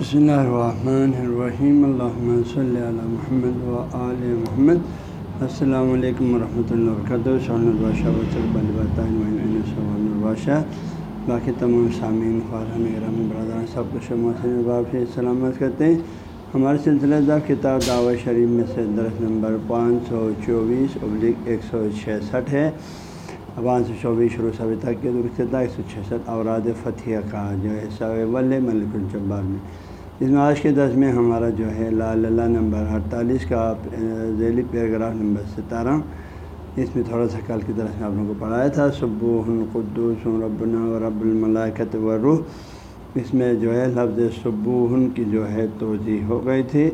بسم اللہ الرحمن الرحیم الحمۃ صلی علی محمد و آل محمد السلام علیکم ورحمۃ اللہ وبرکاتہ شاہن البادشاہ البادشاہ باقی تمام سامعین خارن گرم برادر سب کچھ باب سے سلامت کرتے ہیں ہمارے سلسلہ دا کتاب دعوت شریف میں سے درخت نمبر پانچ سو چوبیس ابلک ایک سو چھسٹھ ہے پانچ سو چوبیس شروع سے ابھی تک کے درخت ایک سو چھسٹھ اوراد فتح کا جو ہے سو ول ملک الجبار میں اس میں آج کے دس میں ہمارا جو ہے لال اللہ نمبر اڑتالیس کا ذیلی پیراگراف نمبر ستارہ، اس میں تھوڑا سا کل کی طرح سے آپ لوگوں کو پڑھایا تھا صبح القدس ربنا و رب الملاکت و روح اس میں جو ہے لفظ صبح کی جو ہے توضیع ہو گئی تھی۔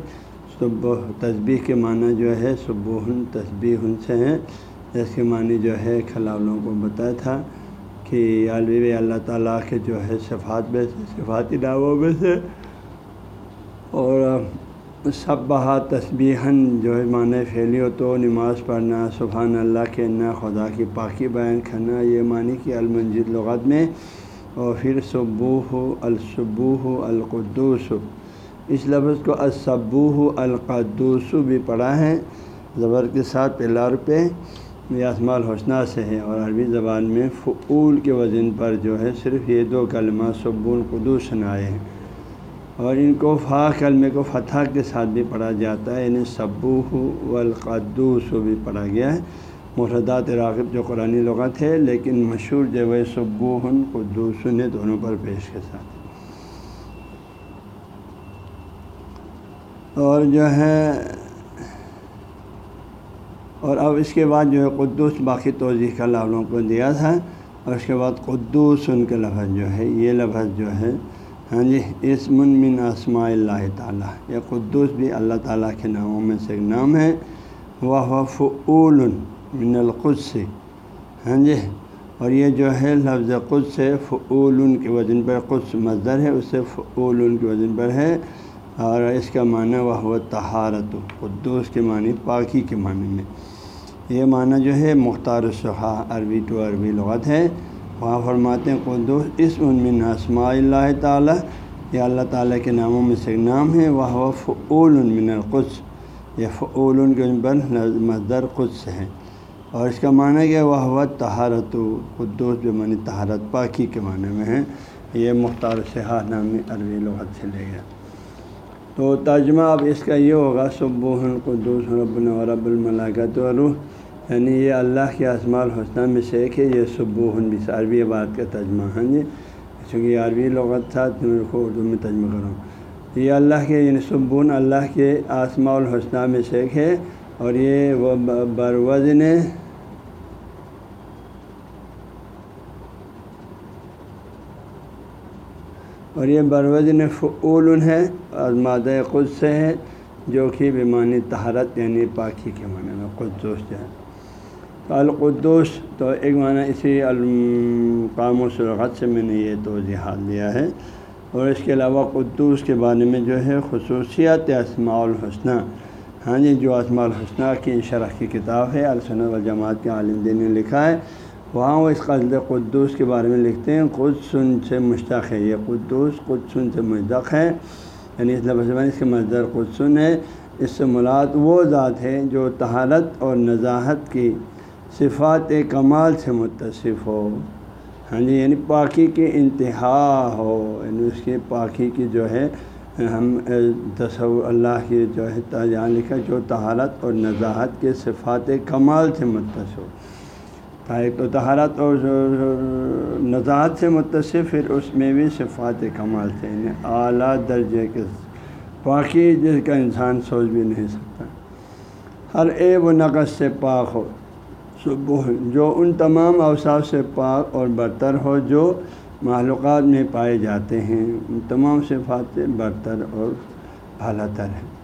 صبح تسبیح کے معنی جو ہے صبح تسبیح سے ہیں۔ اس کے معنی جو ہے کھلا لوگوں کو بتایا تھا کہ عالوی اللہ تعالیٰ کے جو ہے صفات میں سے صفاتی ناموں میں سے اور سب بہا تصبیحاً جو ہے معنی پھیلی ہو تو نماز پڑھنا، سبحان اللہ کہنا، خدا کی پاکی بیان کرنا، یہ معنی کہ المنجد لغت میں۔ اور پھر صبوح الصبوح القدوس۔ اس لفظ کو الصبوح القدوس بھی پڑھا ہے۔ زبر کے ساتھ پلار پہ یہ اسماع الحسنہ سے ہے۔ اور عربی زبان میں فعول کے وزن پر جو ہے صرف یہ دو کلمہ صبو القدوس آئے۔ ہیں اور ان کو فا کلمے کو فتح کے ساتھ بھی پڑھا جاتا ہے یعنی صبوح والقدوس بھی پڑھا گیا ہے۔ مفردات راغب جو قرآن لغت ہے، لیکن مشہور جو ہے صبوح قدوس نے دونوں پر پیش کے ساتھ۔ اور جو ہے، اور اب اس کے بعد جو ہے، قدوس باقی توضیح کا لفظوں کو دیا تھا۔ اور اس کے بعد قدوس ان کے لفظ جو ہے، یہ لفظ جو ہے ہاں جی اسم من اسماء اللہ تعالیٰ، یہ قدوس بھی اللہ تعالیٰ کے ناموں میں سے ایک نام ہے، وہ فعول من القدس ہاں جی اور یہ جو ہے لفظ قدس سے فعول کے وزن پر قدس مزدر ہے، اس سے فعول کے وزن پر ہے، اور اس کا معنی وہ تہارت قدوس کے معنی، پاکی کے معنی میں۔ یہ معنی جو ہے مختار الصحا عربی ٹو عربی لغت ہے۔ وہاں فرماتے ہیں، قدوس اس ان من اسماء اللہ تعالیٰ، یہ اللہ تعالیٰ کے ناموں میں سے ایک نام ہے، وہ فعول من القدس۔ یہ فعول کے پر مزدر قدس ہے۔ اور اس کا معنی کیا وہ تہارت و قدوس جو معنی تہارت پاکی کے معنی میں ہے۔ یہ مختار صحا نامی عربی لغت سے لے گیا۔ تو ترجمہ اب اس کا یہ ہوگا صبح القدوس رب رب الملاکت و روح یعنی یہ اللہ کے اسماع الحسنہ میں سے ایک ہے، یہ صبح بھی عربی بات کا ترجمہ ہاں جی چونکہ یہ عربی لغت تھا، تو میرے کو اردو میں ترجمہ کروں یہ اللہ کے یعنی صبح اللہ کے آسماء الحسنہ میں سے ایک ہے۔ اور یہ وہ بروزن اور یہ بروزن فعول ہے، اور مادہ خود سے ہے، جو کہ بیمانی تہارت یعنی پاکی کے معنی میں قدوس جو ہے۔ تو القدوس تو ایک معنی اسی القام و سرغت سے میں نے یہ توضیحات دیا ہے اور اس کے علاوہ قدوس کے بارے میں جو ہے خصوصیات اسماع الحسنہ۔ ہاں جی جو اسماع الحسنہ کی شرح کی کتاب ہے، السنت والجماعت کے عالم دین نے لکھا ہے۔ وہاں وہ اس قصد قدوس کے بارے میں لکھتے ہیں قدسن سے مشتق ہے۔ یہ قدوس قدسن سے مشتق ہے۔ یعنی اس لفظ میں اس کے مزدور قدسن ہے۔ اس سے مراد وہ ذات ہے جو تہارت اور نزاحت کی صفات کمال سے متصف ہو۔ ہاں جی یعنی پاکی کی انتہا ہو۔ یعنی اس کی پاکی کی جو ہے، ہم تصور اللہ کی جو ہے، تاجان لکھا، جو تہارت اور نزاحت کے صفات کمال سے متصف ہو۔ ایک تو تہارت اور نزاحت سے متصف، پھر اس میں بھی صفات کمال سے۔ یعنی اعلیٰ درجے کے پاکی جس کا انسان سوچ بھی نہیں سکتا۔ ہر عیب و نقص سے پاک ہو۔ جو ان تمام اوصاف سے پاک اور برتر ہو جو معلومات میں پائے جاتے ہیں۔ ان تمام صفات سے برتر اور اعلیٰ تر ہیں۔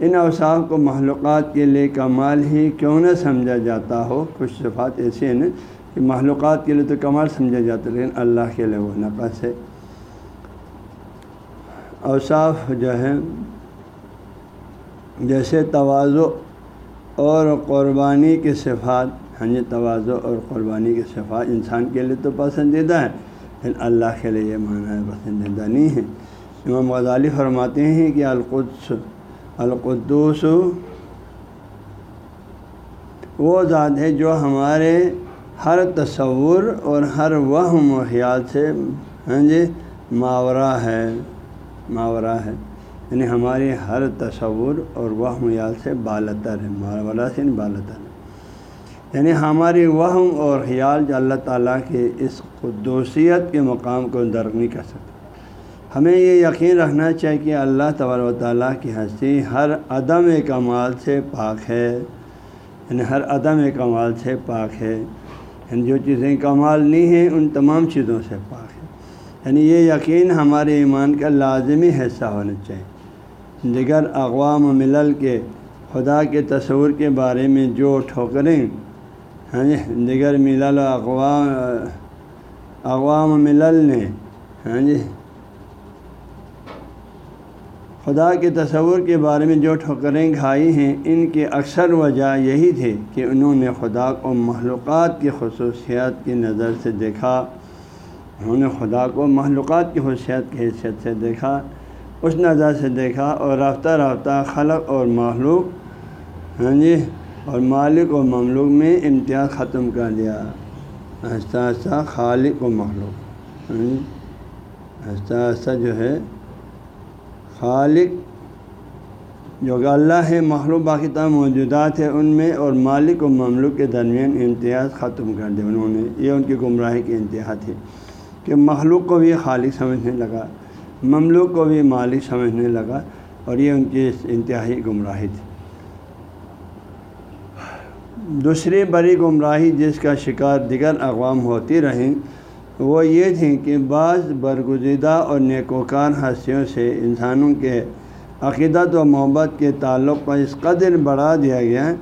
ان اوصاف کو معلومات کے لیے کمال ہی کیوں نہ سمجھا جاتا ہو؟ کچھ صفات ایسے ہیں نا کہ معلومات کے لیے تو کمال سمجھا جاتا ہے، لیکن اللہ کے لیے وہ نقص ہے۔ اوصاف جو ہے جیسے توازو اور قربانی کے صفات ہاں جی توازو اور قربانی کے صفات انسان کے لیے تو پسندیدہ ہے۔ لیکن اللہ کے لیے یہ معنی پسندیدہ نہیں ہے۔ امام غزالی فرماتے ہیں کہ القدس القدوس وہ ذات ہے جو ہمارے ہر تصور اور ہر وہم و خیال سے ہاں جی ماورہ ہے ماورہ ہے۔ یعنی ہماری ہر تصور اور وہ خیال سے بالتر ہے ماورہ سے بالتر ہے یعنی ہماری وہم اور خیال جو اللہ تعالیٰ کے اس قدوسیت کے مقام کو درک نہیں کر سکتے ہمیں یہ یقین رکھنا چاہیے کہ اللہ تبار و تعالیٰ کی ہنسی ہر عدم کمال سے پاک ہے۔ یعنی ہر عدم کمال سے پاک ہے۔ یعنی جو چیزیں کمال نہیں ہیں، ان تمام چیزوں سے پاک ہے یعنی یہ یقین ہمارے ایمان کا لازمی حصہ ہونا چاہیے۔ دیگر اقوام ملل کے، خدا کے تصور کے بارے میں جو ٹھوکریں ہاں جی دیگر ملل و اقوام اقوام ملل نے ہاں جی خدا کے تصور کے بارے میں جو ٹھکریں کھائی ہیں، ان کی اکثر وجہ یہی تھی کہ انہوں نے خدا کو معلومات کی خصوصیات کی نظر سے دیکھا۔ انہوں نے خدا کو معلومات کی خصوصیات کی حیثیت سے دیکھا، اس نظر سے دیکھا اور رفتہ رفتہ خلق اور معلوم ہاں جی اور مالک و مملوک میں امتیاز ختم کر دیا۔ آہستہ آہستہ خالق و مخلوق۔ آہستہ آہستہ جو ہے، خالق جو کہ اللہ ہے، مخلوق باقی تمام موجودات ہیں ان میں اور مالک و مملوک کے درمیان امتیاز ختم کر دیا۔ انہوں نے، یہ ان کی گمراہی کی انتہا تھی کہ مخلوق کو بھی خالق سمجھنے لگا، مملوک کو بھی مالک سمجھنے لگا اور یہ ان کی انتہائی گمراہی تھی۔ دوسری بڑی گمراہی جس کا شکار دیگر اقوام ہوتی رہیں، وہ یہ تھیں کہ بعض برگزیدہ اور نیکوکار حسیوں سے انسانوں کے عقیدت و محبت کے تعلق کو اس قدر بڑھا دیا گیا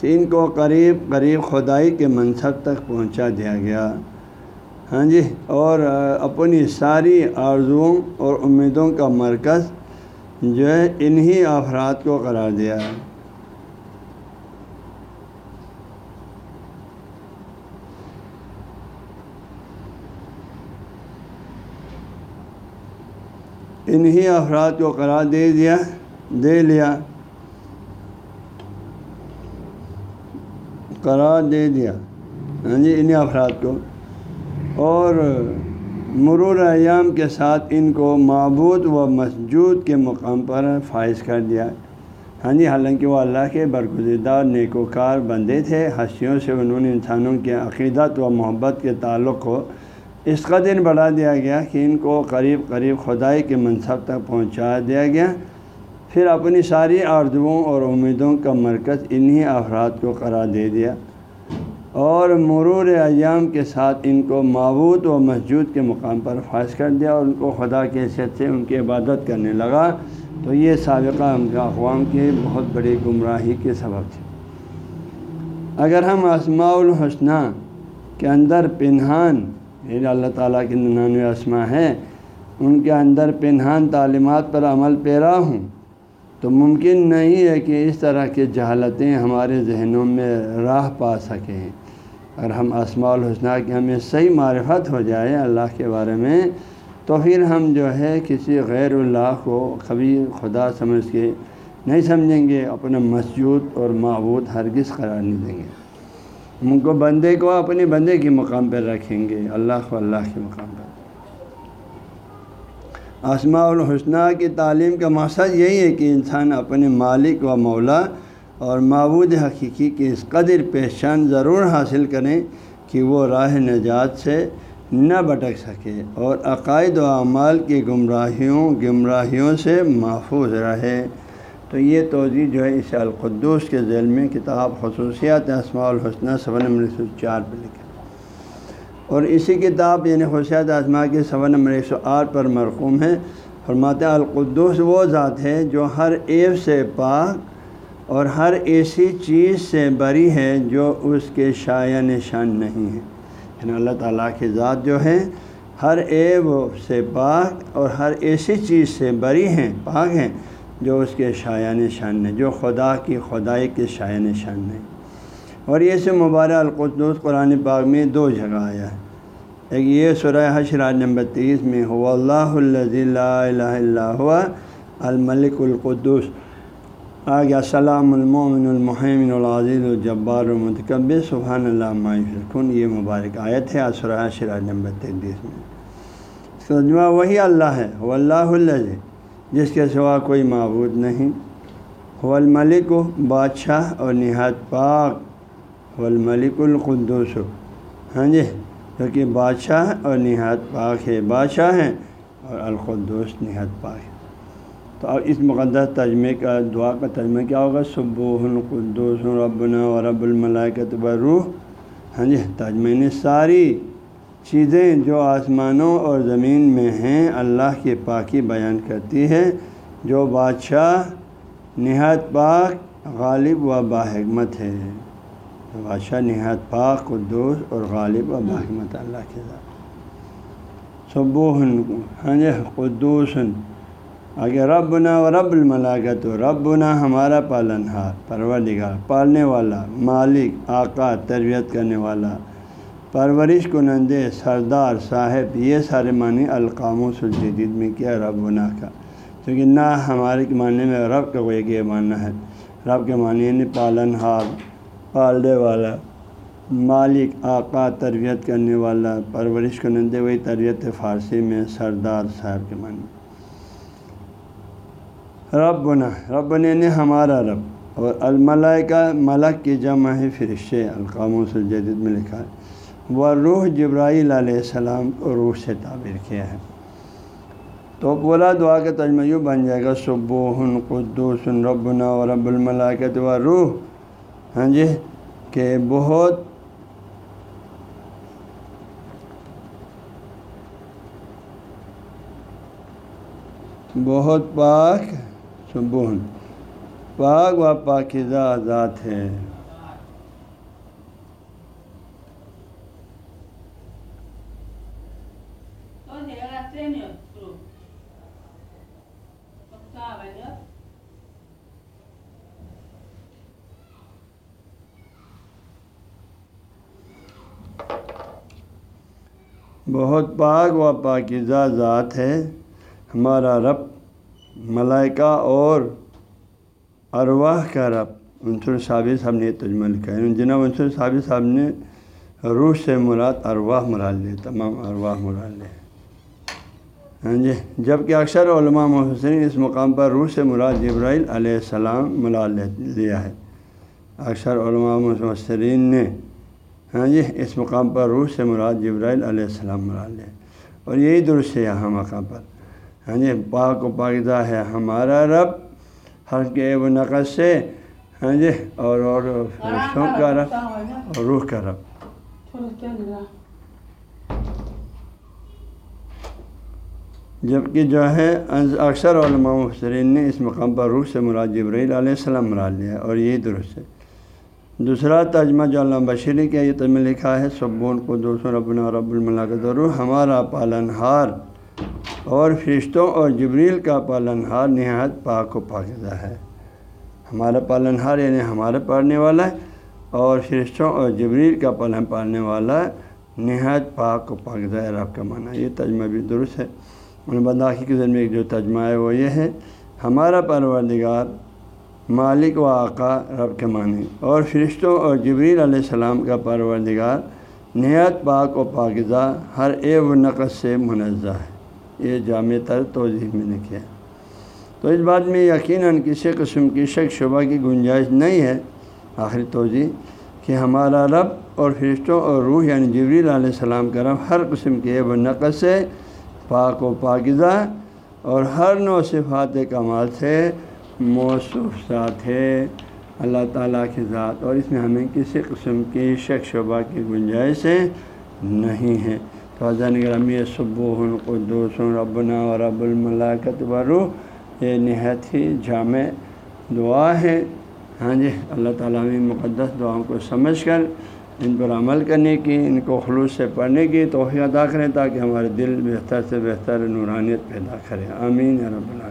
کہ ان کو قریب قریب خدائی کے منصب تک پہنچا دیا گیا۔ ہاں جی اور اپنی ساری آرزوؤں اور امیدوں کا مرکز جو ہے انہی افراد کو قرار دیا۔ انہی افراد کو قرار دے دیا، دے لیا۔ قرار دے دیا۔ یعنی ہاں جی انہیں افراد کو۔ اور مرور ایام کے ساتھ ان کو معبود و مسجود کے مقام پر فائز کر دیا۔ ہاں جی حالانکہ وہ اللہ کے برگزیدہ نیکوکار بندے تھے، ہنسیوں سے انہوں نے انسانوں کے عقیدت و محبت کے تعلق کو اس قدر بڑھا دیا گیا کہ ان کو قریب قریب خدائی کے منصب تک پہنچا دیا گیا۔ پھر اپنی ساری آرزوؤں اور امیدوں کا مرکز انہی افراد کو قرار دے دیا اور مرور ایام کے ساتھ ان کو معبود و مسجود کے مقام پر فائز کر دیا اور ان کو خدا کی حیثیت سے ان کی عبادت کرنے لگا۔ تو یہ سابقہ ان کا اقوام کی بہت بڑی گمراہی کے سبب تھی اگر ہم اسماع الحسنہ کے اندر پنہان یعنی اللہ تعالیٰ کی ننانوے اسما ہیں، ان کے اندر پنہان تعلیمات پر عمل پیرا ہوں۔ تو ممکن نہیں ہے کہ اس طرح کی جہالتیں ہمارے ذہنوں میں راہ پا سکیں۔ اگر ہم اسماع الحسنہ کی ہمیں صحیح معرفت ہو جائے اللہ کے بارے میں، تو پھر ہم جو ہے کسی غیر اللہ کو کبھی خدا سمجھ کے نہیں سمجھیں گے، اپنا مسجود اور معبود ہرگز قرار نہیں دیں گے۔ ان کو بندے کو اپنے بندے کے مقام پر رکھیں گے۔ اللہ کو اللہ کے مقام پر۔ آسماء الحسنہ کی تعلیم کا مقصد یہی ہے کہ انسان اپنے مالک و مولا اور معبود حقیقی کی اس قدر پہچان ضرور حاصل کریں کہ وہ راہ نجات سے نہ بھٹک سکے اور عقائد و اعمال کی گمراہیوں گمراہیوں سے محفوظ رہے۔ تو یہ توضیع جو ہے اس القدوس کے ذیل میں کتاب خصوصیات اسماع الحسنہ صفحہ نمبر ایک سو چار پہ لکھا اور اسی کتاب یعنی خصوصیات اسماء کے صفحہ نمبر ایک سو آٹھ پر مرقوم ہے فرماتے القدوس وہ ذات ہے جو ہر ایب سے پاک اور ہر ایسی چیز سے بری ہے جو اس کے شاع نشان نہیں ہے۔ یعنی اللہ تعالیٰ کی ذات جو ہے ہر ایب سے پاک اور ہر ایسی چیز سے بری ہیں، پاک ہیں۔ جو اس کے شاع نشان نے جو خدا کی خدائی کے شاع نشان نے اور یہ سے مبارہ القدس قرآن پاک میں دو جگہ آیا ہے۔ ایک یہ سورہ حشر نمبر تیس میں ہو اللہ الہ اللہ الملک القدس آ گیا السلام المومن المحمن العزیز الجبار المتکب سبحان اللہ معیشن یہ مبارک آیت ہے سورہ حشر نمبر تینتیس میں۔ سجمہ وہی اللہ ہے وہ اللہ اللہ جس کے سوا کوئی معبود نہیں۔ هو الملک بادشاہ اور نہایت پاک۔ الملک القدس۔ ہاں جی جو کہ بادشاہ اور نہایت پاک ہے، بادشاہ ہیں اور القدس نہایت پاک ہے۔ تو اب اس مقدس ترجمے کا، دعا کا ترجمہ کیا ہوگا؟ صبح القدس ربنا و رب الملائکت و روح۔ ہاں جی ترجمے نے ساری چیزیں جو آسمانوں اور زمین میں ہیں، اللہ کی پاکی بیان کرتی ہے۔ جو بادشاہ نہایت پاک، غالب و باحکمت ہے۔ بادشاہ نہایت پاک، قدوس اور غالب و باحکمت اللہ کے ذات۔ صبح ہاں جی قدوس آگے رب نا و رب الملاکت و رب نا ہمارا پالن ہار پروردگار، پالنے والا، مالک، آقا، تربیت کرنے والا پرورش کنندے سردار صاحب، یہ سارے معنی القام و سلجدید میں کیا رب نا کا؟ کیونکہ نہ ہمارے معنی میں رب کا کوئی یہ ماننا ہے۔ رب کے معنی یعنی پالن ہار پالنے والا، مالک، آقا، تربیت کرنے والا، پرورش کنندے، وہی تربیت فارسی میں سردار صاحب کے معنی۔ رب بنا رب بنے نے یعنی ہمارا رب۔ اور الملائکہ، ملک کی جمع ہے، فرشتے القام و جدید میں لکھا ہے۔ وہ روح جبرائیل علیہ السلام کو روح سے تعبیر کیا ہے۔ تو بولا دعا کا تجمہ یوں بن جائے گا صبح قدوس ربنا و رب الملاکت و روح۔ ہاں جی کہ بہت بہت پاک صبح پاک و پاکزہ ذات ہے۔ بہت پاک و پاکزہ ذات ہے۔ ہمارا رب، ملائکہ اور ارواح کا رب۔ عنصر صابر صاحب نے تجمہ لکھا ہے۔ جناب عنصر صابر صاحب نے روح سے مراد ارواح مراد لے تمام ارواح مراد لے ہاں جی جبکہ اکثر علماء محسن اس مقام پر روح سے مراد جبرائیل علیہ السلام مراد لیا ہے۔ اکثر علماء مفسرین نے ہاں جی اس مقام پر روح سے مراد جبرائیل علیہ السلام مراد لیا اور یہی درست ہے یہاں مقام پر۔ ہاں جی پاک و پاکزہ ہے ہمارا رب، ہر کے و نقص سے ہاں جی اور اور فرشتوں کا رب، اور روح کا رب۔ جبکہ جو ہے اکثر علماء مفسرین نے اس مقام پر روح سے مراد جبرائیل علیہ السلام مراد لیا اور یہی درست ہے۔ دوسرا ترجمہ جو علامہ بشیری کا یہ ترجمہ لکھا ہے سبون کو دوسروں رب رب الملاکت روح، ہمارا پالن ہار اور فرشتوں اور جبریل کا پالن ہار نہایت پاک و پاکزہ ہے۔ ہمارا پالن ہار یعنی ہمارا پڑھنے والا ہے اور فرشتوں اور جبریل کا پالن پالنے والا نہایت پاک و پاکزہ رب کا معنی یہ ترجمہ بھی درست ہے۔ ان بداخی کے ذریعے جو ترجمہ ہے، وہ یہ ہے، ہمارا پروردگار مالک و آقا رب کے معنی۔ اور فرشتوں اور جبریل علیہ السلام کا پروردگار نہایت پاک و پاکزہ ہر اے و نقص سے منزہ ہے۔ یہ جامع تر توضیح میں نے کیا۔ تو اس بات میں یقیناً کسی قسم کی شک شبہ کی گنجائش نہیں ہے۔ آخری توضیح کہ ہمارا رب اور فرشتوں اور روح یعنی جبریل علیہ السلام کا رب ہر قسم کے و نقص سے پاک و پاکزہ اور ہر نو صفات کمال سے موصوف ذات ہے، اللہ تعالیٰ کی ذات، اور اس میں ہمیں کسی قسم کی شک شبہ کی گنجائش نہیں ہے۔ فضان گرامی صبح القدوس، ربنا و رب الملاکت و روح، یہ نہایت ہی جامع دعا ہے۔ ہاں جی اللہ تعالیٰ میں مقدس دعاؤں کو سمجھ کر، ان پر عمل کرنے کی، ان کو خلوص سے پڑھنے کی توفیع ادا کریں تاکہ ہمارے دل بہتر سے بہتر نورانیت پیدا کرے۔ آمین رب اللہ